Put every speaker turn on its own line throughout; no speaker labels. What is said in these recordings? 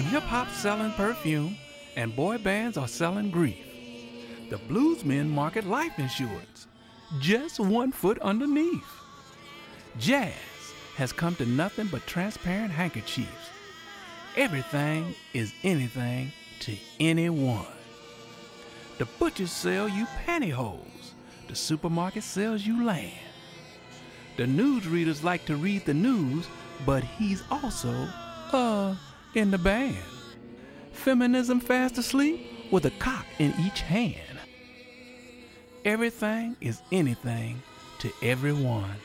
When hip hop's selling perfume and boy bands are selling grief, the bluesmen market life insurance, just one foot underneath. Jazz has come to nothing but transparent handkerchiefs. Everything is anything to anyone. The butchers sell you pantyhose. The supermarket sells you land. The newsreaders like to read the news, but he's also, uh, in the band. Feminism fast asleep with a cock in each hand. Everything is anything to everyone.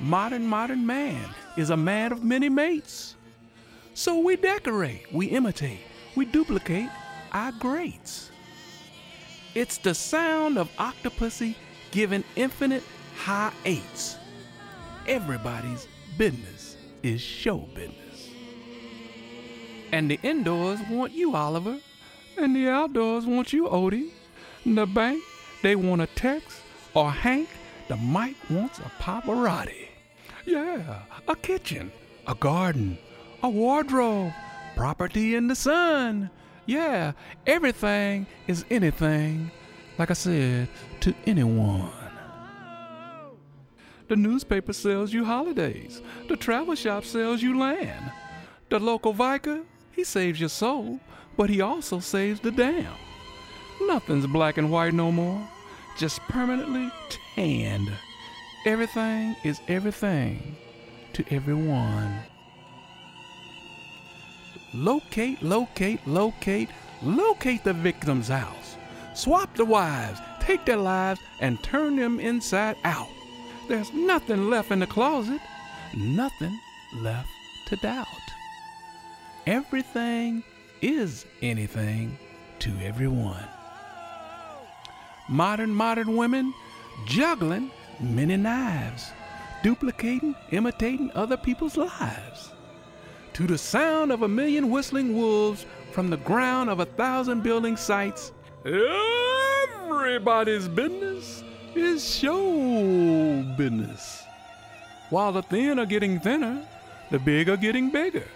Modern, modern man is a man of many mates. So we decorate, we imitate, we duplicate our greats. It's the sound of Octopussy giving infinite high eights. Everybody's business is show business. And the indoors want you, Oliver, and the outdoors want you, Odie. The bank, they want a Tex or Hank. The mic wants a paparazzi. Yeah, a kitchen, a garden, a wardrobe, property in the sun. Yeah, everything is anything, like I said, to anyone. The newspaper sells you holidays. The travel shop sells you land. The local Vicar, he saves your soul, but he also saves the dam. Nothing's black and white no more, just permanently tanned. Everything is everything to everyone. Locate, locate, locate, locate the victim's house. Swap the wives, take their lives, and turn them inside out. There's nothing left in the closet, nothing left to doubt. Everything is anything to everyone. Modern, modern women juggling many knives, duplicating, imitating other people's lives. To the sound of a million whistling wolves from the ground of a thousand building sites, everybody's business is show business. While the thin are getting thinner, the big are getting bigger.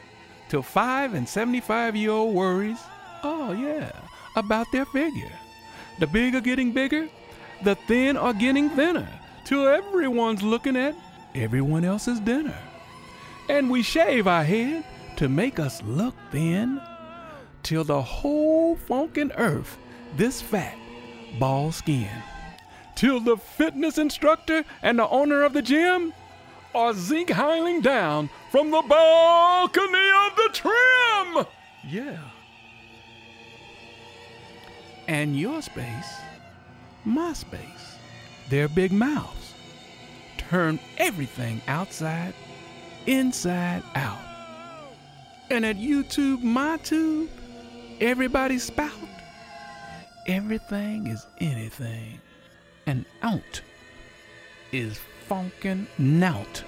Till five and 75 year old worries, oh yeah, about their figure. The big are getting bigger, the thin are getting thinner. Till everyone's looking at everyone else's dinner. And we shave our head to make us look thin. Till the whole funkin' earth this fat, bald skin till the fitness instructor and the owner of the gym are zinc heiling down from the balcony of the trim. Yeah. And your space, my space, their big mouths turn everything outside, inside out. And at YouTube, my tube, everybody's spout, everything is anything and out is funkin' nout.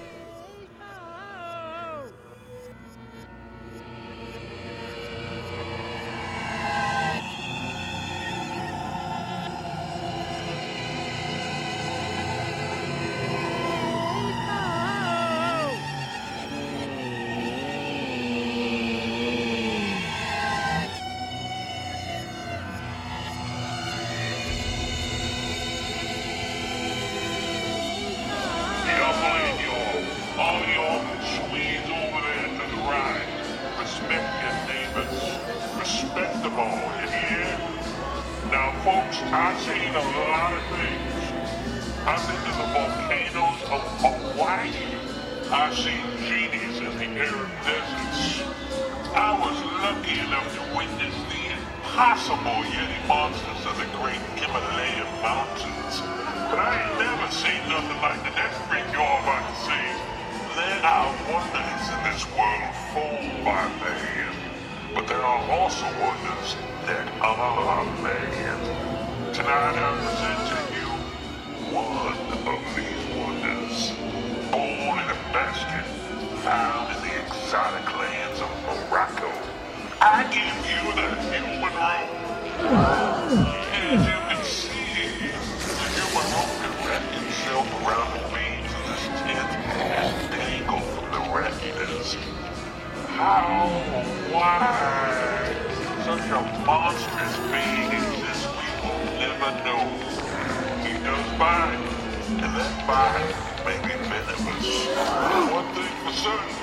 Certain,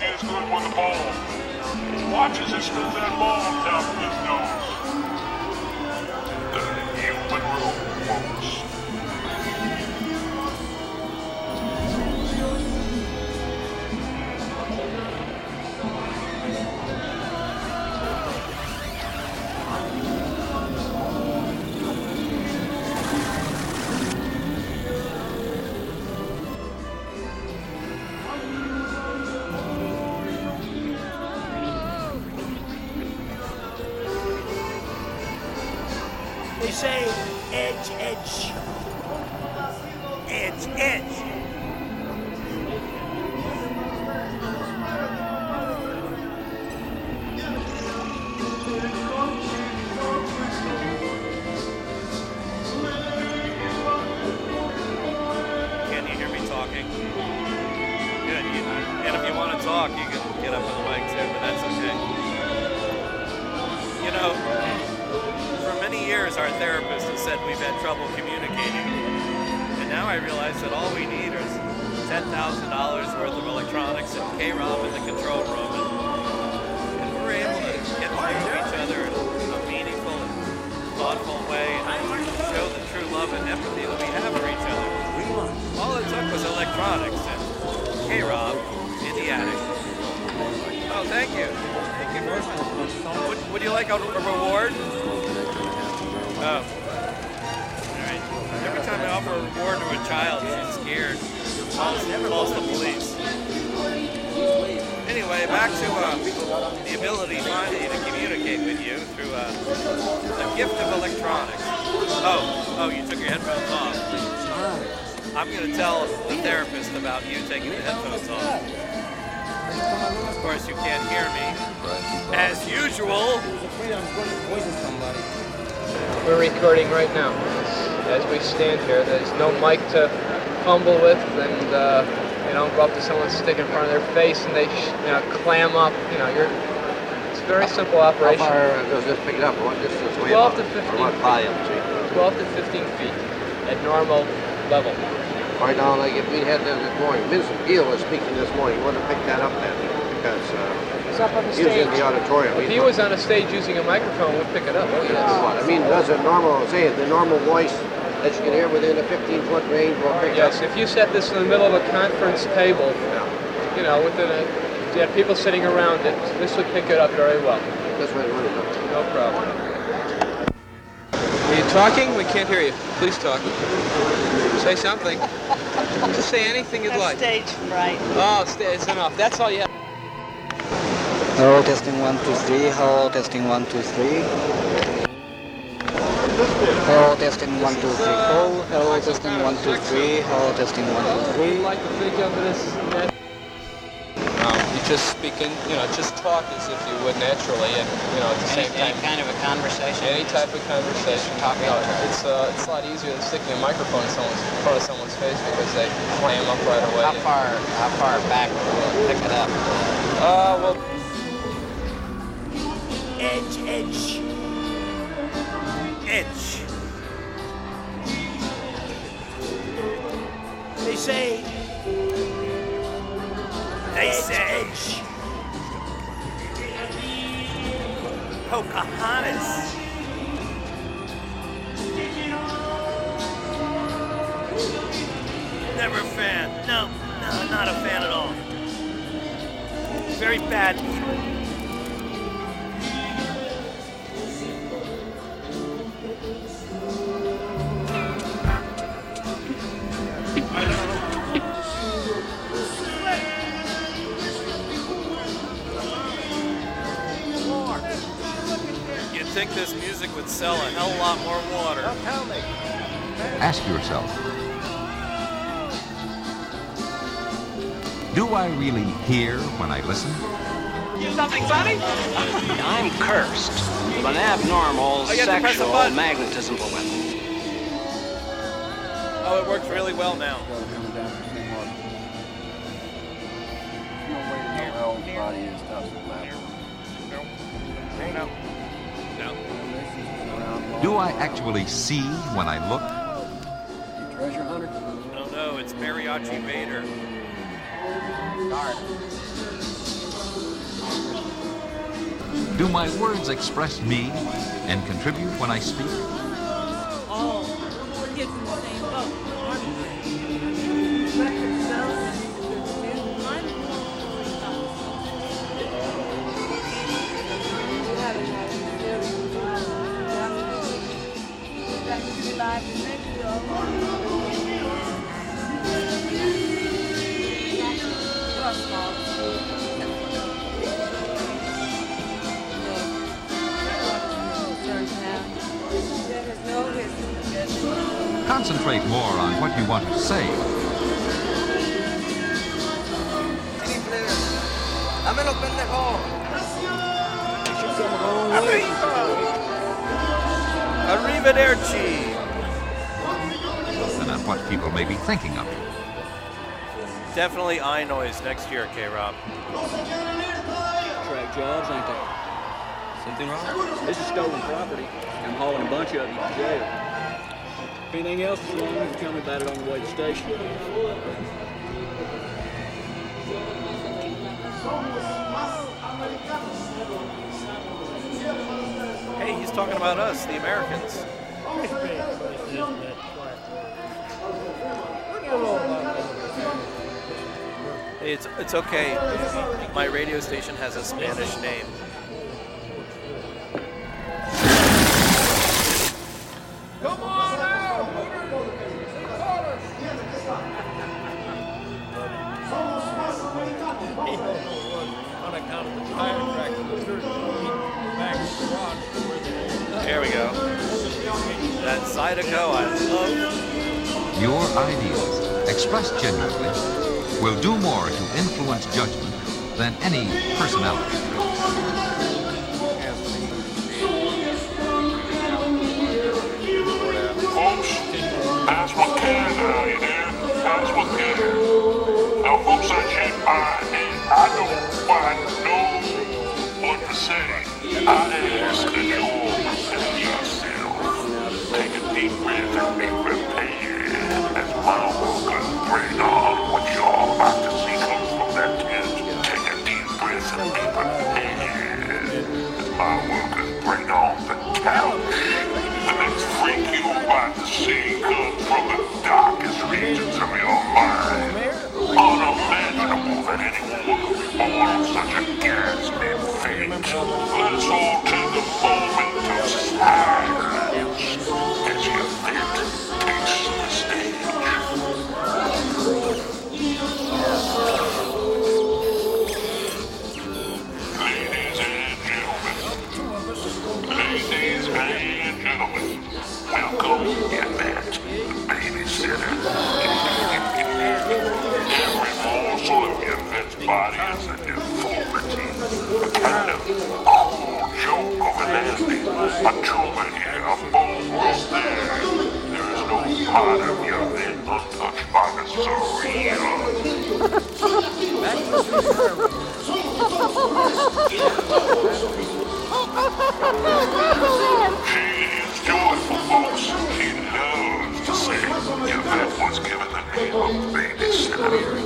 he is good with the ball. Watch as he spins that ball down his nose.
Ability finally to communicate with you through uh, the gift of electronics. Oh, oh, you took your headphones off. I'm going to tell the therapist about you taking the headphones off. Of course, you can't hear me. As usual.
We're recording right now as we stand here. There's no mic to fumble with, and uh, you know, go up to someone, stick in front of their face, and they sh- you know clam up. You know, you're. It's a very simple
How
operation.
far does this pick it up? What distance are
12 to 15
what
feet.
volume, see?
12 to 15 feet at normal level.
Right now, like if we had that this morning, Vincent Gill was speaking this morning, he would have picked that up then, because uh,
It's up on the
he was in the auditorium.
If he was on a stage using a microphone, we'd pick it up. Oh
What?
yes.
I mean, does a normal, say, the normal voice that you can hear within a 15-foot range will pick
Yes.
up?
If you set this in the middle of a conference table,
Yeah.
you know, within a, you had people sitting around it, this would pick it up very well.
This way, running.
No problem. Are you talking? We can't hear you. Please talk. Say something. Just say anything you'd like.
Stage fright.
Oh, sta- it's enough. That's all you have.
Hello, testing one, two, three. Hello, testing one, two, three. Hello, testing one, two, three, four. Hello, testing one, two, three. Hello, testing one, two,
What
three.
Just speak in, you know, just talk as if you would naturally, and you know, at the
Any,
same
any
time,
kind of a conversation.
any type of conversation.
Talk
You know, it's uh, it's a lot easier than sticking a microphone in someone's in front of someone's face because they clam up right away.
How far? How far back will it pick it up?
Uh, well,
Edge, edge. Edge. They say. Pocahontas. Never a fan. No, no, not a fan at all. Very bad people.
Ask yourself Do I really hear when I listen? Something funny?
I'm cursed with an abnormal
I get to press a
sexual
button.
magnetism balloon.
Oh, it works really well now.
body is tough to lap.
No. No.
Do I actually see when I look?
You treasure hunter?
No, no, it's Mariachi Vader.
Do my words express me and contribute when I speak?
Oh, all kids in the same boat.
Concentrate more on what you want to say.
Dámelo, pendejo.
Arrivederci.
than on what people may be thinking of me.
Definitely eye noise next year, K Rob.
Track jobs, ain't they? Something wrong? This is stolen property. I'm hauling a bunch of you to jail. Anything else is wrong, you can tell me about it on the way to the station.
Hey, he's talking about us, the Americans. It's it's okay. My radio station has a Spanish name.
Genuinely, will do more to influence judgment than any personality.
Now, I I don't quite know what to say. I ask see comes from the darkest regions of your mind. Unimaginable that anyone could be born such a ghastly fate. Let us all a tumor here, a bone growth there. There is no part of your vet untouched by the surreal. She is joyful, folks. She loves to say your vet was given the name of babysitter in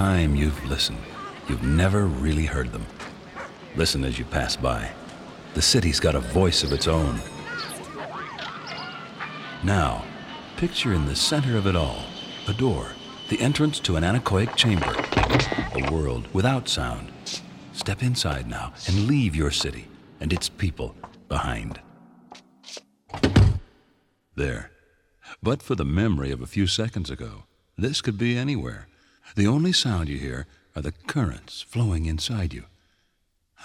time you've listened, you've never really heard them. Listen as you pass by. The city's got a voice of its own. Now, picture in the center of it all a door, the entrance to an anechoic chamber, a world without sound. Step inside now and leave your city and its people behind. There. But for the memory of a few seconds ago, this could be anywhere. The only sound you hear are the currents flowing inside you.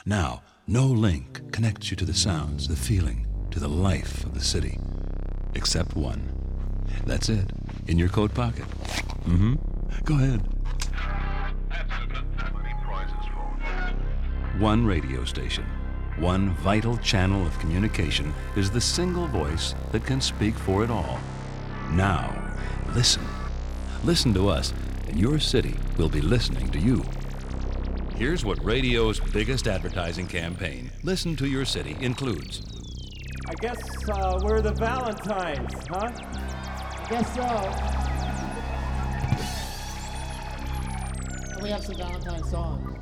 Now, no link connects you to the sounds, the feeling, to the life of the city, except one. That's it, in your coat pocket. Mm hmm. Go ahead. One radio station, one vital channel of communication is the single voice that can speak for it all. Now, listen. Listen to us, your city will be listening to you. Here's what radio's biggest advertising campaign, Listen to Your City, includes.
I guess uh, we're the Valentines, huh?
Guess so. We have some Valentine songs.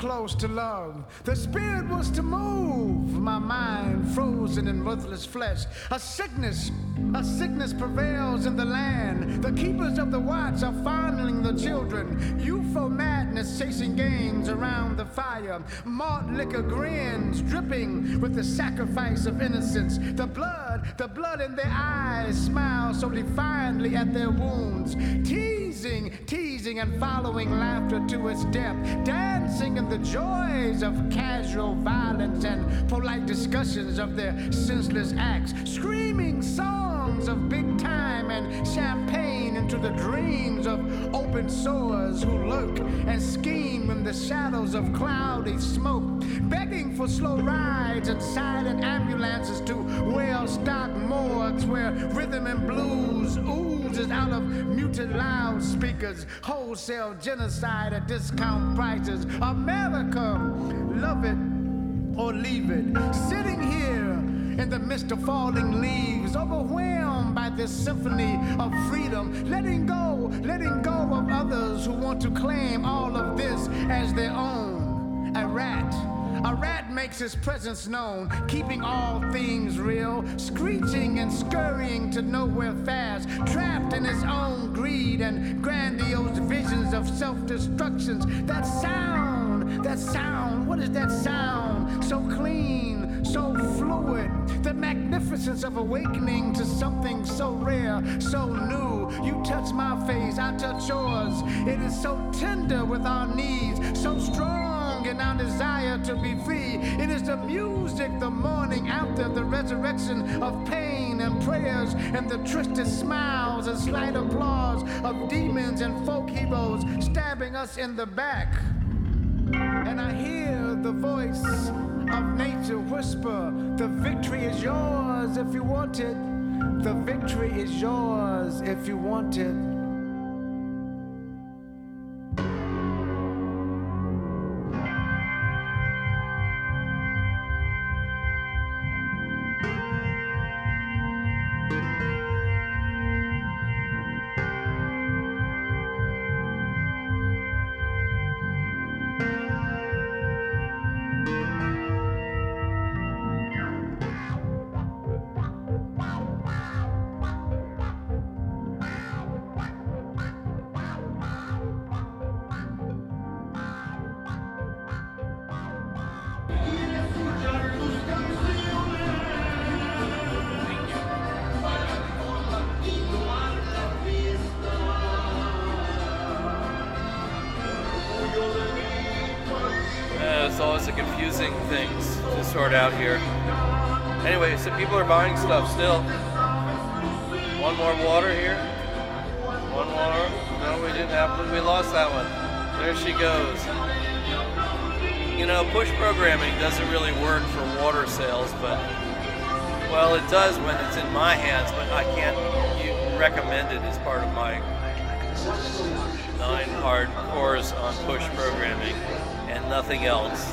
Close to love. The spirit was to move, my mind frozen in ruthless flesh. A sickness, a sickness prevails in the land. The keepers of the watch are fondling the children. Youthful madness chasing games around the fire. Malt liquor grins dripping with the sacrifice of innocence. The blood, the blood in their eyes smiles so defiantly at their wounds. Teasing, teasing and following laughter to its depth. Dancing in the joys of casual violence and polite discussions of their senseless acts. Screaming songs of big time and champagne into the dreams of open sores who lurk and scheme in the shadows of cloudy smoke. Begging for slow rides and silent ambulances to well stocked morgues where rhythm and blues oozes out of muted loudspeakers. Wholesale genocide at discount prices. America, love it or leave it. Sitting here in the midst of falling leaves, overwhelmed by this symphony of freedom, letting go, letting go of others who want to claim all of this as their own. A rat. A rat makes his presence known, keeping all things real, screeching and scurrying to nowhere fast, trapped in his own greed and grandiose visions of self destructions. That sound, that sound, what is that sound? So clean, so fluid, the magnificence of awakening to something so rare, so new. You touch my face, I touch yours. It is so tender with our needs, so strong in our desire to be free. It is the music the morning after the resurrection of pain and prayers and the twisted smiles and slight applause of demons and folk heroes stabbing us in the back. And I hear the voice of nature whisper, The victory is yours if you want it. The victory is yours if you want it.
Recommend it as part of my nine hard course on push programming and nothing else.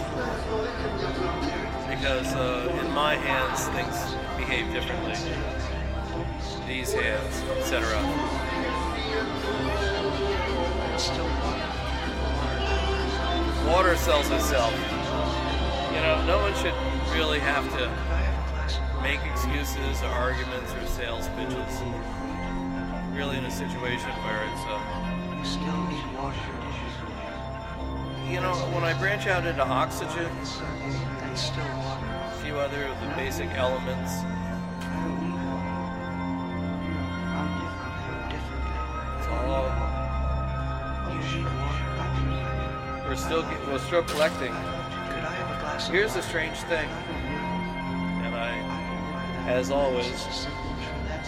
Because uh, in my hands, things behave differently. These hands, etc. Water sells itself. You know, no one should really have to make excuses or arguments or sales pitches. Really in a situation where it's uh,
Still need water.
you know, when I branch out into oxygen,
And still water.
a few other of the basic elements, we're still we're still collecting. Here's the strange thing, and I, as always,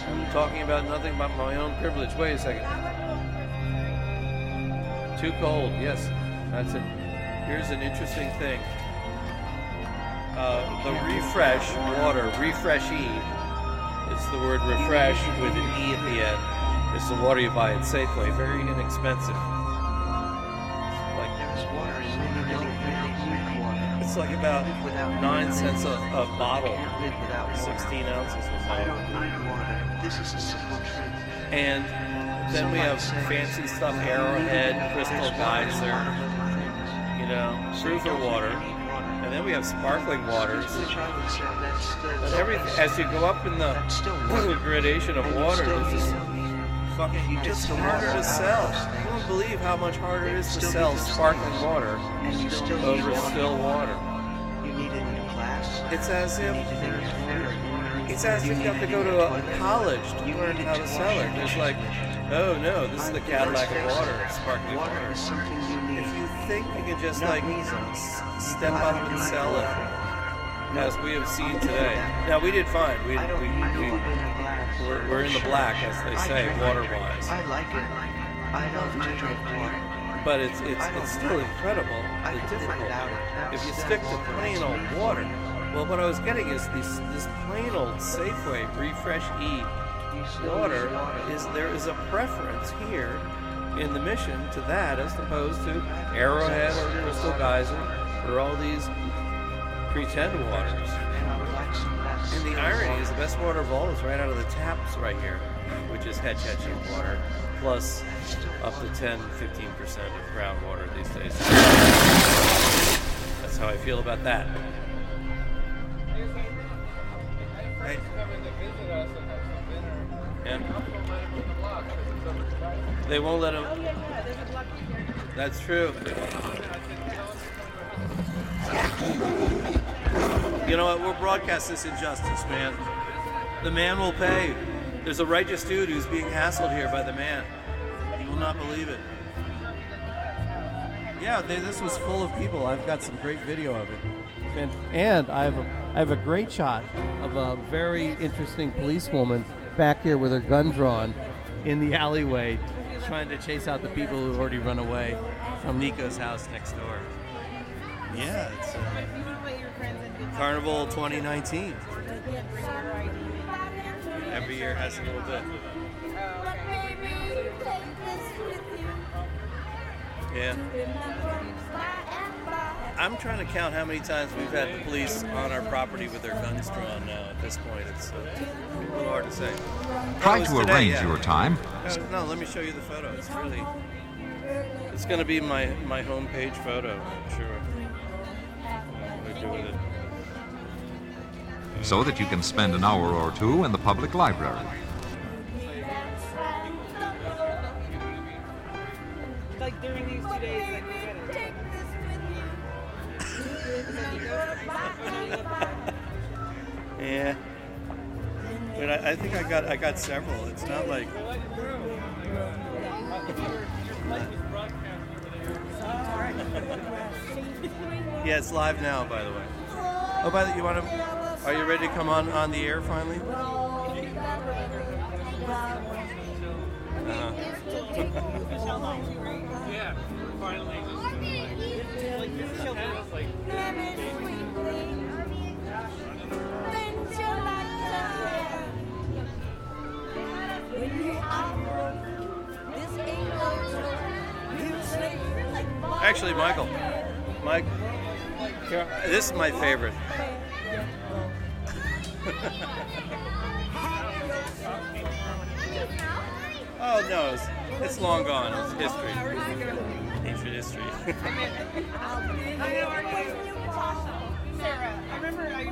I'm talking about nothing but my own privilege. Wait a second. Too cold. Yes, that's it. Here's an interesting thing. Uh, the refresh water, refresh E. It's the word refresh with an E at the end. It's the water you buy at Safeway. Very inexpensive. Like about nine cents a, a bottle, 16 ounces or so.
This is a simple truth.
And then we have fancy stuff, Arrowhead, Crystal Geyser, you know, proofer water, and then we have sparkling waters. And everything as you go up in the gradation of water, it's just fucking it's harder to sell. You won't believe how much harder it is to sell sparkling water over still water. It's as if it's as if you have to go to a college to learn how to sell it. It's like, oh no, this is the Cadillac of water, sparkling water. If you think you can just like step up and sell it, as we have seen today. Now we did fine. We, we, we we're, we're in the black, as they say, water-wise.
I like it. I love to drink water.
But it's it's it's still incredible. The difficult. If you stick to plain old water, well, what I was getting is this this plain old Safeway Refresh E water is there is a preference here in the mission to that as opposed to Arrowhead or Crystal Geyser or all these pretend waters. And the irony is the best water of all is right out of the taps right here, which is Hetch Hetchy water, plus up to 10, 15% of groundwater these days. That's how I feel about that. Hey. Yeah. They won't let them. That's true. You know what? We'll broadcast this injustice, man. The man will pay. There's a righteous dude who's being hassled here by the man. You will not believe it. Yeah, they, this was full of people. I've got some great video of it.
And, and I have a, I have a great shot of a very interesting policewoman back here with her gun drawn in the alleyway, trying to chase out the people who've already run away from Nico's house next door.
Yeah, it's uh, Carnival 2019. Every year has a little bit. Yeah. I'm trying to count how many times we've had the police on our property with their guns drawn now. At this point, it's uh, a little hard to say.
Try to
today,
arrange
yeah.
your time.
No, no, let me show you the photo. It's really, it's going to be my my homepage photo. I'm sure. What do I do with it?
so that you can spend an hour or two in the public library.
I, I got I got several. It's not like. yeah, it's live now, by the way. Oh, by the you want to? Are you ready to come on on the air finally? Uh-huh.
yeah, finally.
Actually, Michael, Mike, this is my favorite. oh no, it's, it's long gone. It's history, ancient history.
I remember I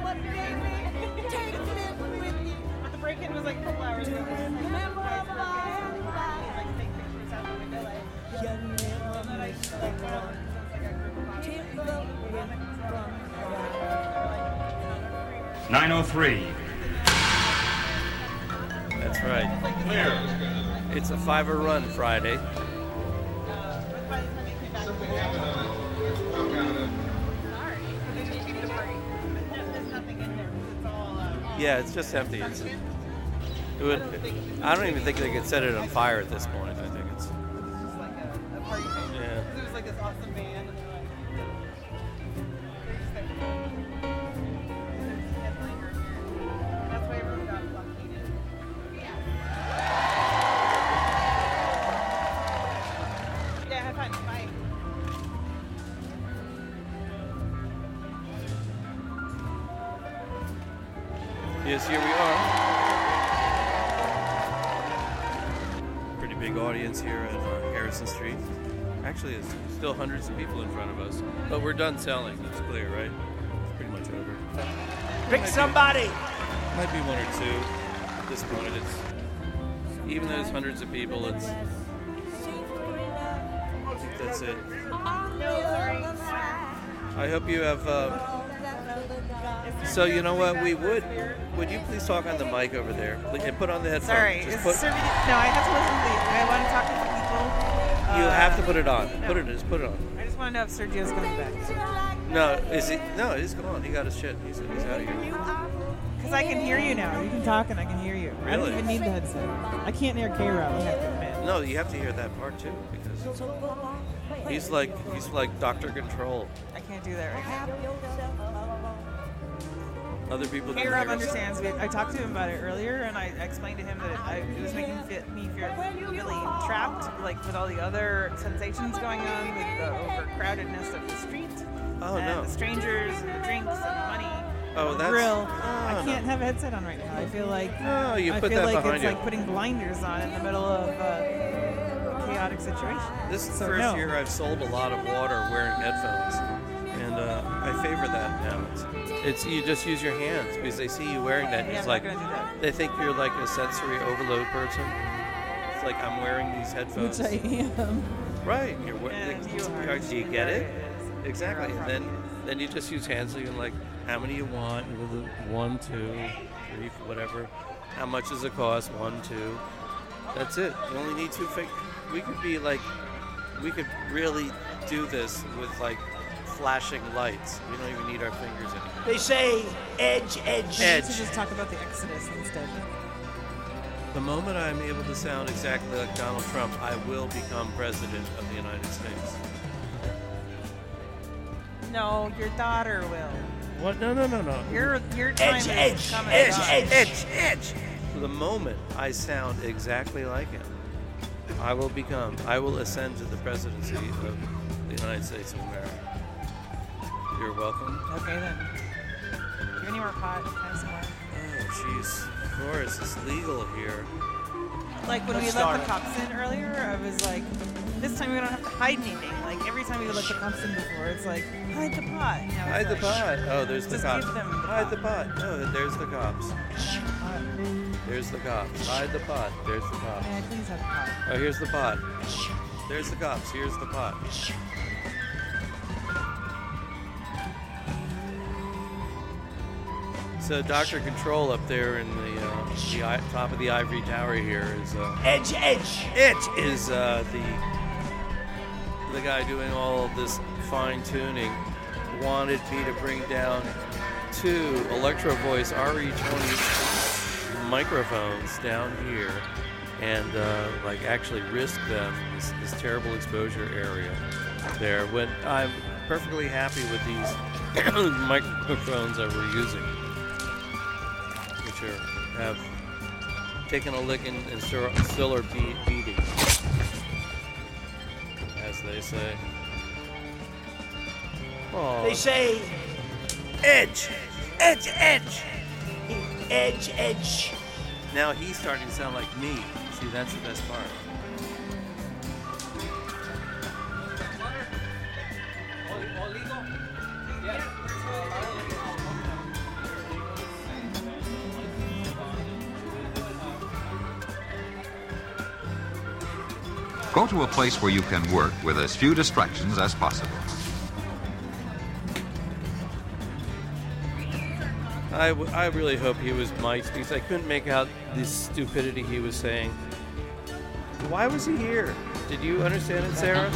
903.
That's right. Clear. It's a fiver run Friday. Yeah, it's just empty. It's, it would, I don't even think they could set it on fire at this point.
Somebody.
Might be one or two at this point. It's even though there's hundreds of people, it's that's it. I hope you have. Uh, so you know what? We would. Would you please talk on the mic over there and put on the headphones?
Sorry,
Just
is
put-
serving? No, I have to listen to the. I want to talk to the people.
you
Uh,
have to put it on.
no.
Put it. Just put it on.
I just want to know if Sergio's coming back.
No, is he? No, he's gone. He got his shit. He's, he's out of here.
Because um, I can hear you now. You can talk and I can hear you. Really? I don't even need the headset. I can't hear K-Rob, I have to admit.
No, you have to hear that part too because he's like he's like Doctor Control.
I can't do that right now.
Other people can
K-Rob understands me. I talked to him about it earlier, and I explained to him that I, it was making fit, me feel really trapped, like with all the other sensations going on, with the overcrowdedness of the street,
Oh,
and
no.
the strangers, and the drinks, and the money,
Oh, that's-
grill.
oh,
I can't have a headset on right now. I feel like
No, you
I
put
feel
that
like
behind
it's
you.
like putting blinders on in the middle of a chaotic situation.
This is the
So,
first
no.
year I've sold a lot of water wearing headphones, and uh, I favor that now. It's, it's you just use your hands because they see you wearing that.
Yeah,
it's
I'm
like
that.
they think you're like a sensory overload person. It's like I'm wearing these headphones.
Which I am.
Right. You're,
And you are-
do you get it?
There
Exactly. And then then you just use hands. So you're like, how many you want? You One, two, three, whatever. How much does it cost? One, two. That's it. You only need two fingers. We could be like, we could really do this with like flashing lights. We don't even need our fingers anymore.
They say edge, edge.
edge. should just talk about the Exodus instead.
The moment I'm able to sound exactly like Donald Trump, I will become president of the United States.
No, your daughter will.
What? No, no, no, no.
Your your time
Edge,
is
edge,
coming.
edge,
up.
edge.
edge, edge. The moment I sound exactly like him, I will become, I will ascend to the presidency of the United States of America. You're welcome.
Okay then. Do you have any more pot? Can I have some more?
Oh, jeez. Of course, it's legal here.
Like when
Let's
we let the cops in earlier, I was like, this time we don't have to hide anything. Like every time we let the cops in before, it's like hide the pot. Now it's
Hide the
like,
pot. Oh, there's the
Just
cops.
give them the
Hide the pot. No, there's the cops. There's the cops. Hide the pot. There's the cops.
May I please have the pot?
Oh, here's the pot. There's the cops. Here's the pot. So Doctor Control up there in the, uh, the top of the ivory tower here is uh,
Edge, edge.
It is uh, the the guy doing all of this fine tuning. Wanted me to bring down two Electro Voice RE20 microphones down here and uh, like actually risk them this, this terrible exposure area there when I'm perfectly happy with these microphones that we're using which are have taken a licking and still, are be- beating they say Aw.
They say
edge, edge, edge,
edge, edge.
Now he's starting to sound like me. See, that's the best part.
Go to a place where you can work with as few distractions as possible.
I, w- I really hope he was Mike's because I couldn't make out the stupidity he was saying. Why was he here? Did you understand it, Sarah?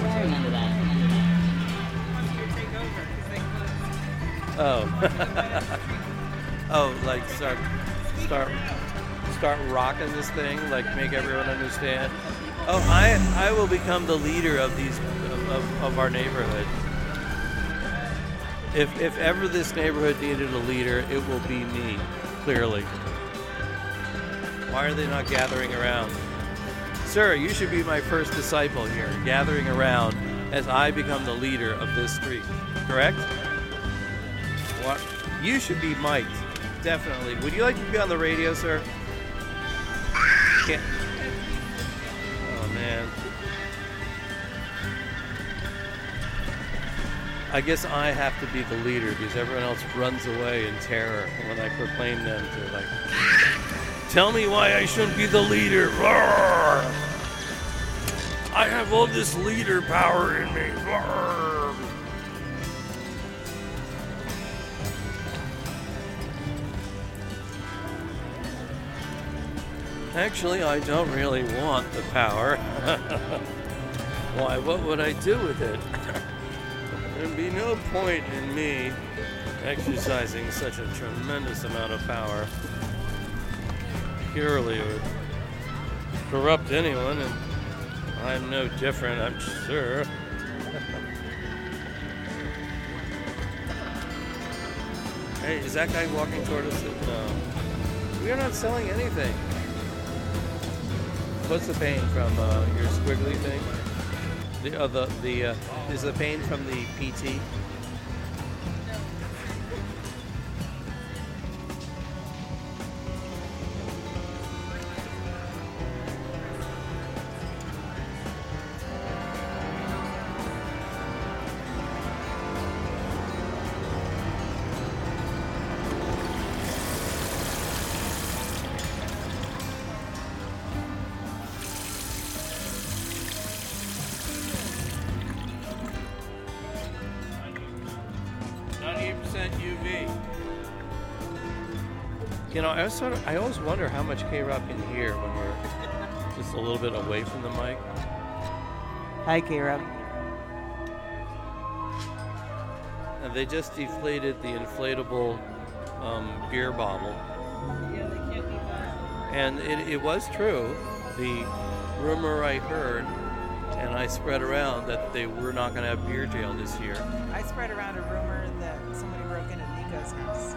I remember that.
Oh. oh, like start, start, start rocking this thing, like make everyone understand. Oh, I, I will become the leader of these, of, of, our neighborhood. If, if ever this neighborhood needed a leader, it will be me, clearly. Why are they not gathering around? Sir, you should be my first disciple here, gathering around as I become the leader of this street. Correct? What? You should be Mike. Definitely. Would you like to be on the radio, sir? can't. Oh man. I guess I have to be the leader because everyone else runs away in terror when I proclaim them to like. Tell me why I shouldn't be the leader. Roar! I have all this leader power in me. Roar! Actually, I don't really want the power. Why, what would I do with it? There'd be no point in me exercising such a tremendous amount of power. Purely would corrupt anyone, and I'm no different, I'm sure. hey, is that guy walking toward us? No. We are not selling anything. What's the pain from uh, your squiggly thing? The uh, the the uh, is the pain from the PT? You know, I was sort of, I always wonder how much K Rob can hear when we're just a little bit away from the mic.
Hi, K Rob.
And they just deflated the inflatable um, beer bottle. And it, it was true. The rumor I heard, and I spread around, that they were not going to have beer jail this year.
I spread around a rumor that somebody broke into Nico's house.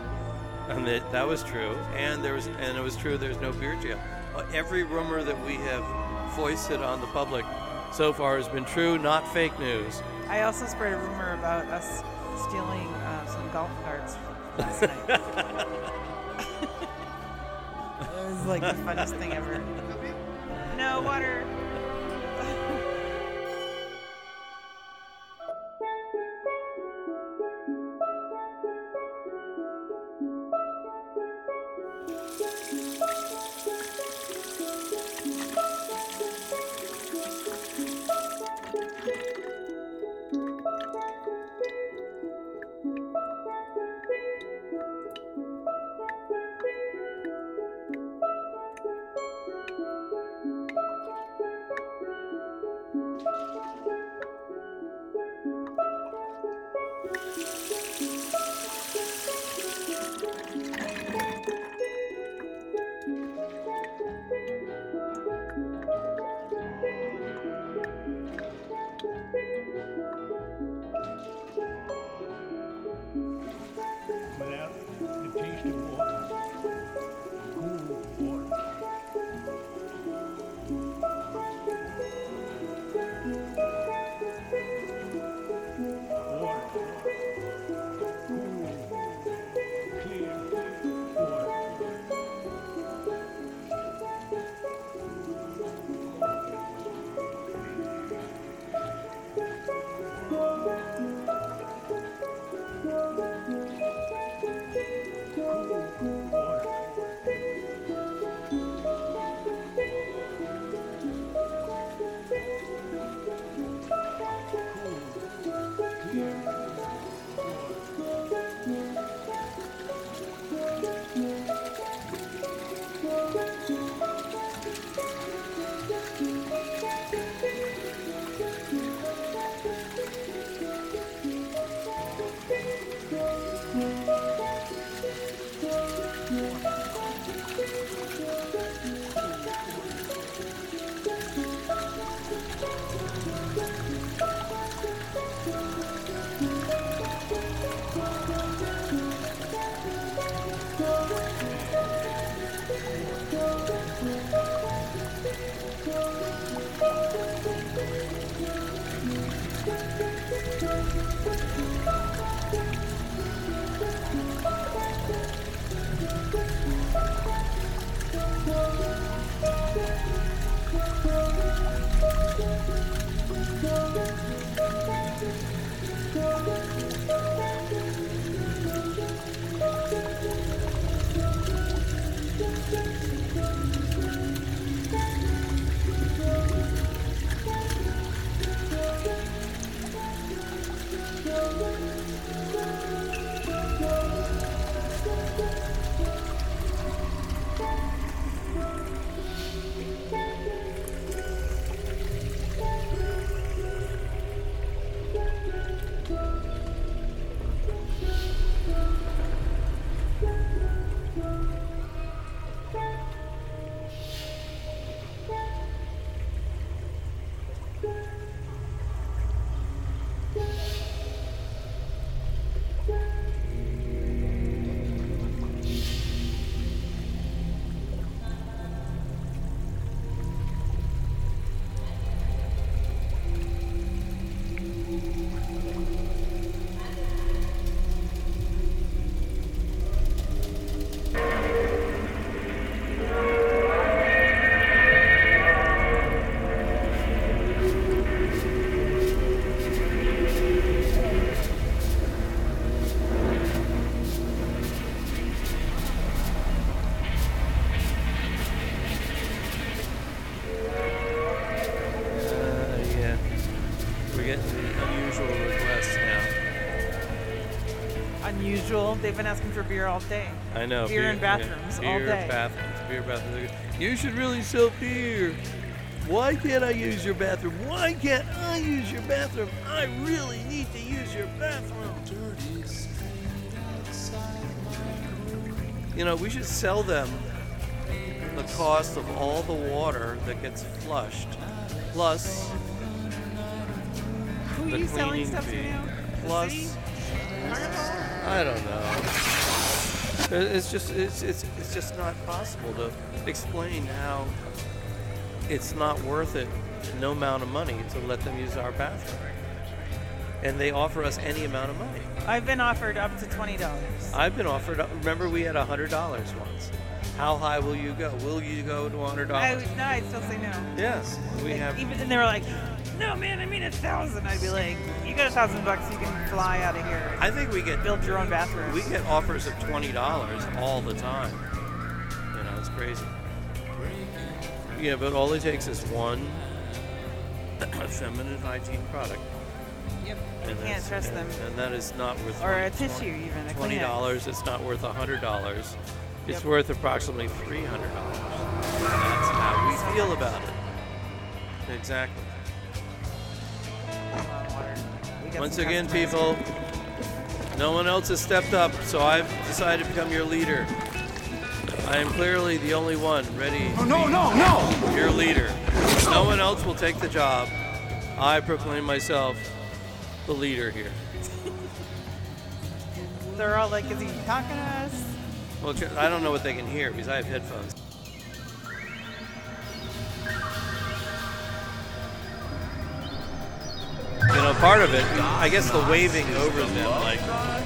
And that, that was true. And there was, and it was true. There's no beer jail. Uh, Every rumor that we have foisted on the public so far has been true, not fake news.
I also spread a rumor about us stealing uh, some golf carts last night. it was like the funnest thing ever. No water.
We're getting the unusual requests now.
Unusual. They've been asking for beer all day.
I know.
Beer, and
yeah,
bathrooms
beer
all day.
bathrooms. Beer bathrooms. You should really sell beer. Why can't I use your bathroom? Why can't I use your bathroom? I really need to use your bathroom. You know, we should sell them the cost of all the water that gets flushed, plus
Who
the
are you selling stuff to
fee,
now?
Plus? I don't know. It's just it's, it's it's just not possible to explain how it's not worth it, no amount of money to let them use our bathroom. And they offer us any amount of money.
I've been offered up to twenty dollars.
I've been offered. Remember, we had hundred dollars once. How high will you go? Will you go to hundred
I
dollars?
no, I'd still say no.
Yes, we have.
Even then, they were like, "No, man, I mean a thousand. I'd be like, "You got a thousand bucks, you can fly out of here."
I think we get
build your own bathroom.
We get offers of twenty dollars all the time. You know, it's crazy. Yeah, but all it takes is one feminine hygiene product.
Yep. You
And
can't
that's-
trust
and-
them.
And that is not worth
Or a
20
tissue even, a
Twenty dollars. It's not worth a hundred dollars. It's
Yep.
worth approximately three hundred dollars. That's how we feel about it. Exactly.
We got
Once again, people, no one else has stepped up, so I've decided to become your leader. I am clearly the only one ready.
Oh, no, no, no!
Your leader. No one else will take the job. I proclaim myself the leader here.
They're all like, "Is he talking to us?"
Well, I don't know what they can hear because I have headphones. Part of it, I guess the waving over them, like,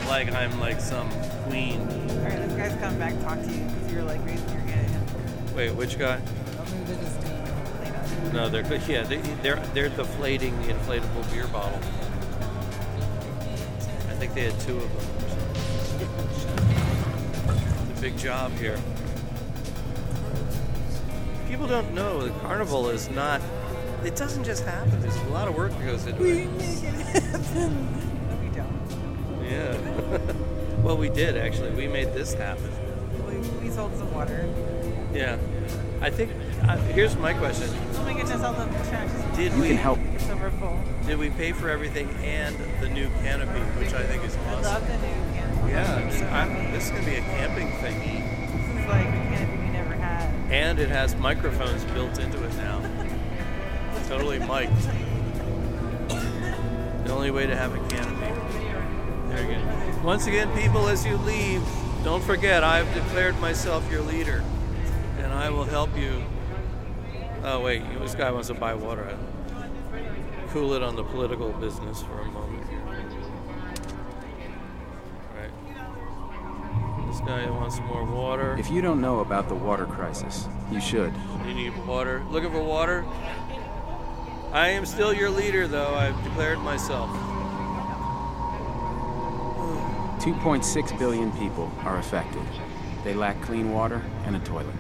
like I'm like some queen.
All right, this guy's coming back to talk to you because you're like raising your hand.
Wait, which guy? No, they're yeah, they, they're they're deflating the inflatable beer bottle. I think they had two of them. It's a big job here. People don't know the carnival is not. It doesn't just happen. There's a lot of work that goes into it.
Make it happen. No, we don't.
Yeah. well, we did actually. We made this happen.
We, we sold some water.
Yeah. I think. Uh, here's my question.
Oh my goodness, all the tracks.
Did we
It's over full.
Did we pay for everything and the new canopy, which I think is awesome.
I
awesome?
love the new canopy.
Yeah, this, I'm, this is gonna be a camping thing,
This is like a canopy we never had.
and it has microphones built into it now. totally mic'd. The only way to have a canopy. There you go. Once again, people, as you leave, don't forget I've declared myself your leader, and I will help you. Oh wait, this guy wants to buy water. I'll cool it on the political business for a moment. This guy wants more water.
If you don't know about the water crisis, you should.
You need water. Looking for water? I am still your leader, though. I've declared myself.
2.6 billion people are affected. They lack clean water and a toilet.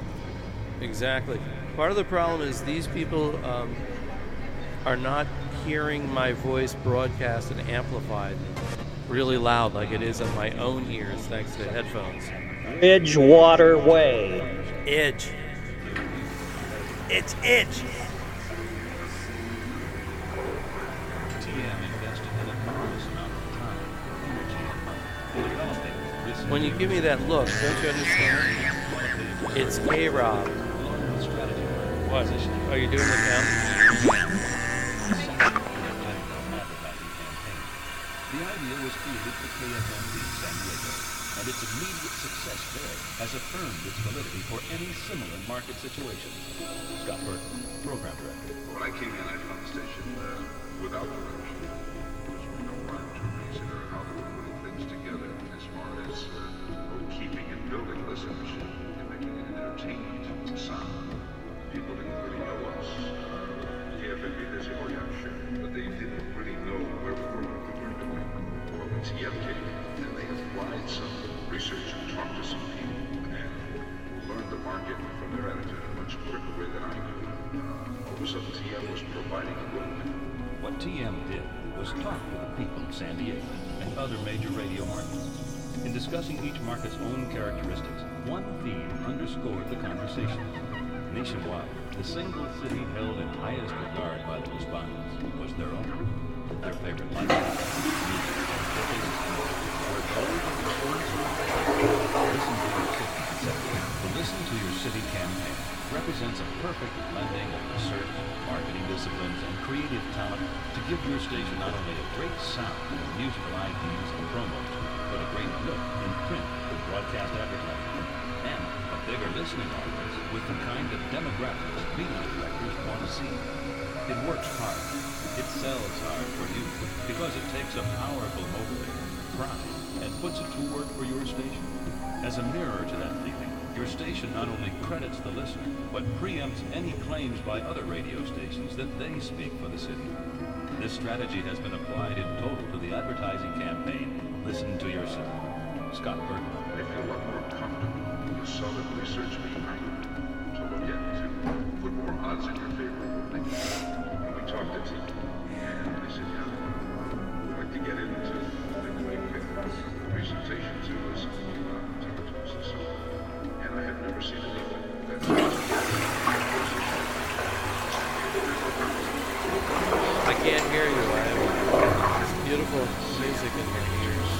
Exactly. Part of the problem is these people um, are not hearing my voice broadcast and amplified really loud like it is in my own ears thanks to headphones.
Edgewater Way.
Edge. It's Edge.
When you give me that look, don't you understand? It's A Rob. What is What? Are you doing the count?
The idea was created for KFMB San Diego, and its immediate success there has affirmed its validity for any similar market situation. Scott Burton, Program Director.
When I came in, I found the station uh, without direction. As far as both keeping and building listeners and making it an entertainment sound. People didn't really know us. KFMB, they say, oh yeah, sure. But they didn't really know where we were, what we were doing. Or when TM came, and they applied some research and talked to some people and learned the market from their editor in a much quicker way than I could. All of a sudden, TM was providing equipment.
What TM did was talk to the people in San Diego and other major radio markets. In discussing each market's own characteristics, one theme underscored the conversation. Nationwide, the single city held in highest regard by the respondents was their own, their favorite lifestyle, Listen to your city. The Listen to Your City campaign represents a perfect blending of creative talent to give your station not only a great sound with musical ideas and promos, but a great look in print with broadcast advertising, and a bigger listening audience with the kind of demographics media directors want to see. It works hard. It sells hard for you because it takes a powerful motivator, pride, and puts it to work for your station. As a mirror to that feeling, your station not only credits the listener, but preempts any claims by other radio stations that they speak for the city. This strategy has been applied in total to the advertising campaign Listen to Your City. Scott Burton.
They feel a lot more comfortable with solid research behind it to look at to put more odds in your favor. When we talked to team, and they said, yeah, I have never seen anything that
I can't hear you. I have beautiful music in my ears.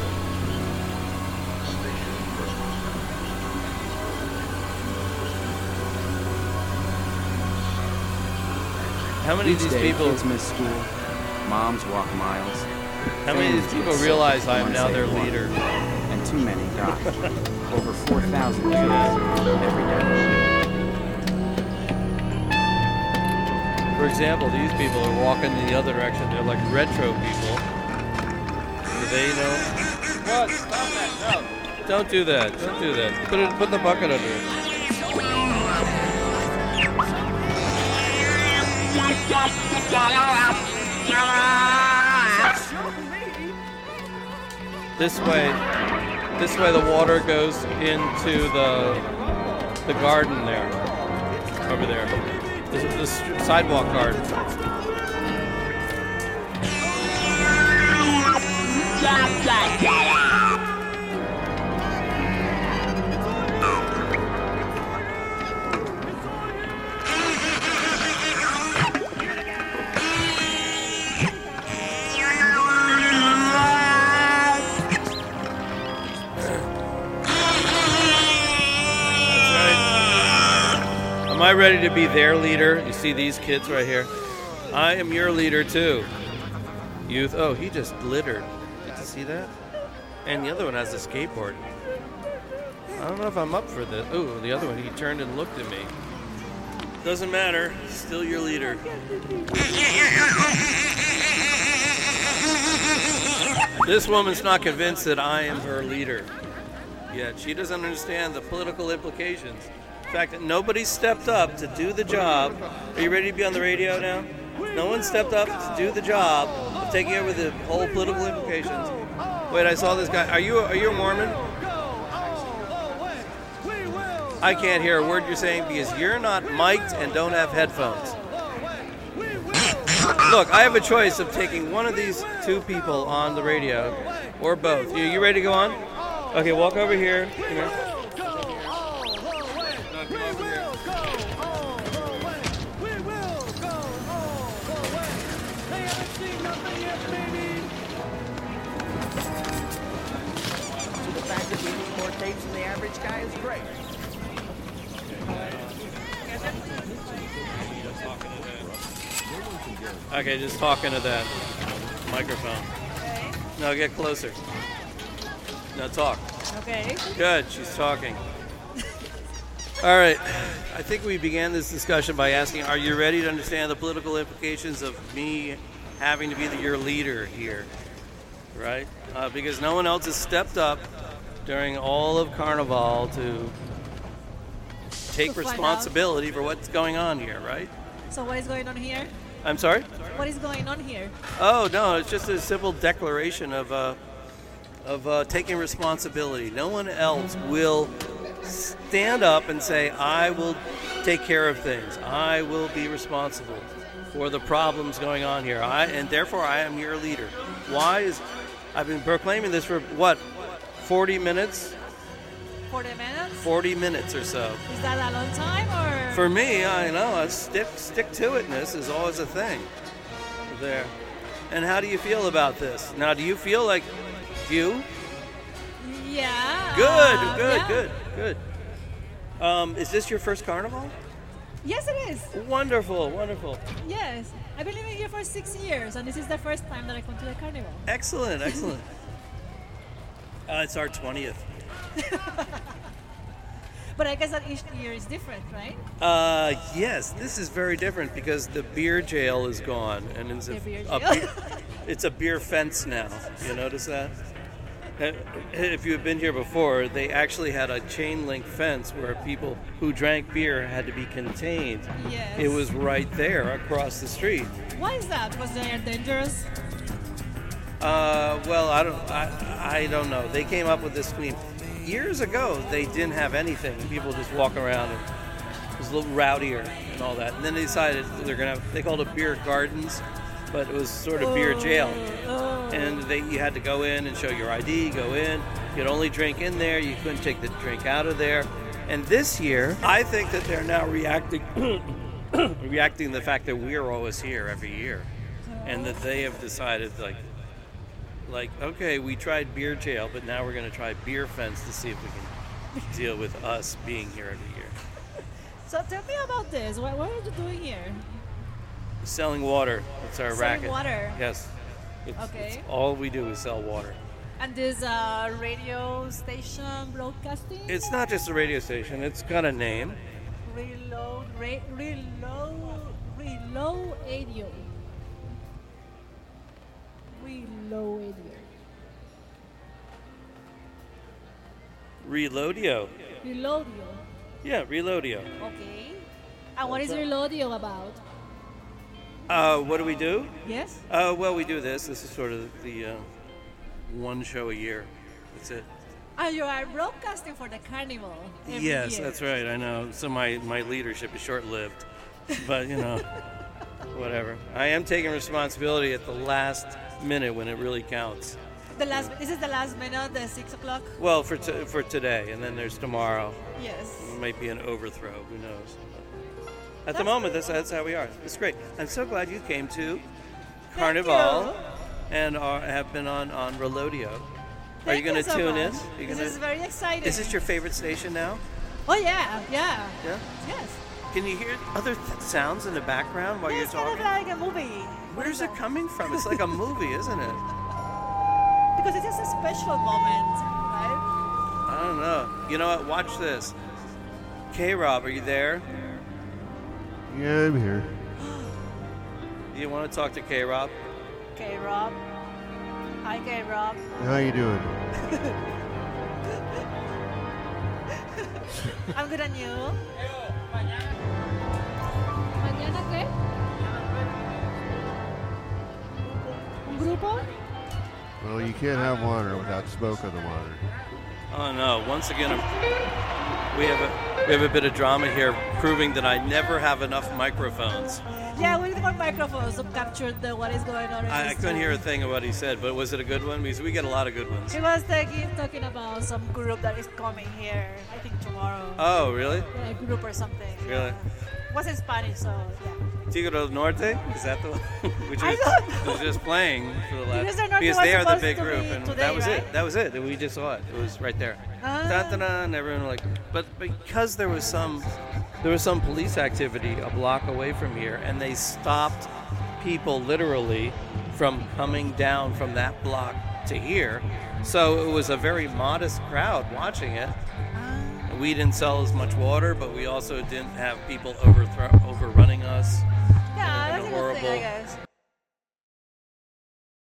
How many of these
day,
people?
kids miss school. Moms walk miles.
How many of these people realize I am now their leader?
And too many die. Over 4,000 kids every day.
For example, these people are walking in the other direction. They're like retro people. Do they know? What? Stop that! No! Don't do that. Don't do that. Put it. Put the bucket under it. This way, this way the water goes into the the garden there, over there, this, this sidewalk garden. Am I ready to be their leader? You see these kids right here? I am your leader too. Youth. Oh, he just glittered. Did you see that? And the other one has a skateboard. I don't know if I'm up for this. Oh, the other one, he turned and looked at me. Doesn't matter. Still your leader. This woman's not convinced that I am her leader. Yet she doesn't understand the political implications. Fact that nobody stepped up to do the job. Are you ready to be on the radio now? No one stepped up to do the job of taking over the whole political implications. Wait, I saw this guy. Are you are you a Mormon? I can't hear a word you're saying because you're not mic'd and don't have headphones. Look, I have a choice of taking one of these two people on the radio or both. You, you ready to go on? Okay, walk over here.
That we need more tapes than the average guy is great.
Okay, just talking to that microphone. No, get closer. No, talk.
Okay.
Good, she's talking. All right, I think we began this discussion by asking, are you ready to understand the political implications of me having to be the, your leader here? Right? Uh, because no one else has stepped up during all of Carnival to take
To
responsibility for what's going on here, right?
So what is going on here?
I'm sorry?
What is going on here?
Oh no, it's just a simple declaration of uh, of uh, taking responsibility. No one else will stand up and say, "I will take care of things. I will be responsible for the problems going on here. I and therefore I am your leader." Why is I've been proclaiming this for what 40 minutes,
40 minutes?
40 minutes or so.
Is that a long time or?
For me, I know a stick stick to itness is always a thing. There. And how do you feel about this? Now, do you feel like you?
Yeah.
Good,
uh,
good,
yeah.
good, good. Um, is this your first carnival?
Yes, it is.
Wonderful, wonderful.
Yes. I've been living here for six years, and this is the first time that I come to the carnival.
Excellent, excellent. uh, it's our 20th.
But I guess that each year is different, right?
Uh, yes, this is very different because the beer jail is gone, and it's a, a beer- it's a beer fence now. You notice that? Uh, If you have been here before, they actually had a chain link fence where people who drank beer had to be contained.
Yes.
It was right there across the street.
Why is that? Was they dangerous?
Uh, well, I don't, I, I don't know. They came up with this scheme years ago. They didn't have anything. People just walk around and it was a little rowdier and all that. And then they decided they're gonna. Have, they called it beer gardens, but it was sort of beer jail. And they, you had to go in and show your ID. Go in. You could only drink in there. You couldn't take the drink out of there. And this year, I think that they're now reacting, reacting to the fact that we're always here every year, and that they have decided like like, okay, we tried beer jail, but now we're going to try beer fence to see if we can deal with us being here every year.
So tell me about this. What, what are you doing here?
Selling water. That's our
Selling
racket.
water.
Yes. It's,
Okay.
it's all we do is sell water.
And this uh, radio station broadcasting?
It's not just a radio station. It's got a name.
Reload, re, reload, reload radio. Reload radio.
Reloadio.
Reloadio.
Yeah, Reloadio.
Okay. And what is Reloadio about?
Uh, what do we do?
Yes?
Uh, well, we do this. This is sort of the uh, one show a year. That's it.
And you are broadcasting for the carnival. every
yes,
year.
that's right. I know. So my, my leadership is short lived. But, you know, whatever. I am taking responsibility at the last minute when it really counts.
The last. Is this is the last minute, the six o'clock.
Well, for, t- for today, and then there's tomorrow.
Yes.
It might be an overthrow. Who knows? At the moment, that's, that's how we are. It's great. I'm so glad you came to Carnival and are, have been on, on Reloadio. Are
Thank
you going to
so
tune in?
much.
Are you
This
gonna-
is very exciting.
Is this your favorite station now?
Oh yeah, yeah.
Yeah?
Yes.
Can you hear other th- sounds in the background while
It's
you're
kind
talking?
of like a movie.
Where's it coming from? It's like a movie, isn't it?
Because it is a special moment, right?
I don't know. You know what? Watch this. K Rob, are you there?
Yeah, I'm here.
You want to talk to K Rob?
K Rob. Hi K Rob.
How you doing?
I'm good on you.
Paul?
Well, you can't have water without smoke on the water.
Oh no! Once again, we have a we have a bit of drama here, proving that I never have enough microphones.
Yeah, we need more microphones to capture the what is going on. in
I, I couldn't hear a thing of what he said, but was it a good one? Because we get a lot of good ones.
He was talking, talking about some group that is coming here. I think tomorrow.
Oh, really?
Yeah, a group or something.
Really?
Was in Spanish, so yeah.
Tigre del Norte? Is that the one? Which is, was just playing for the last
Norte
because they are the big group, and
today,
that was
right?
it. That was it. We just saw it. It was right there.
Ah.
Da-da-da, and everyone like, but because there was some, there was some police activity a block away from here, and they stopped people literally from coming down from that block to here. So it was a very modest crowd watching it. We didn't sell as much water, but we also didn't have people overthrow, overrunning us.
Yeah, that's
a
a good thing, I guess.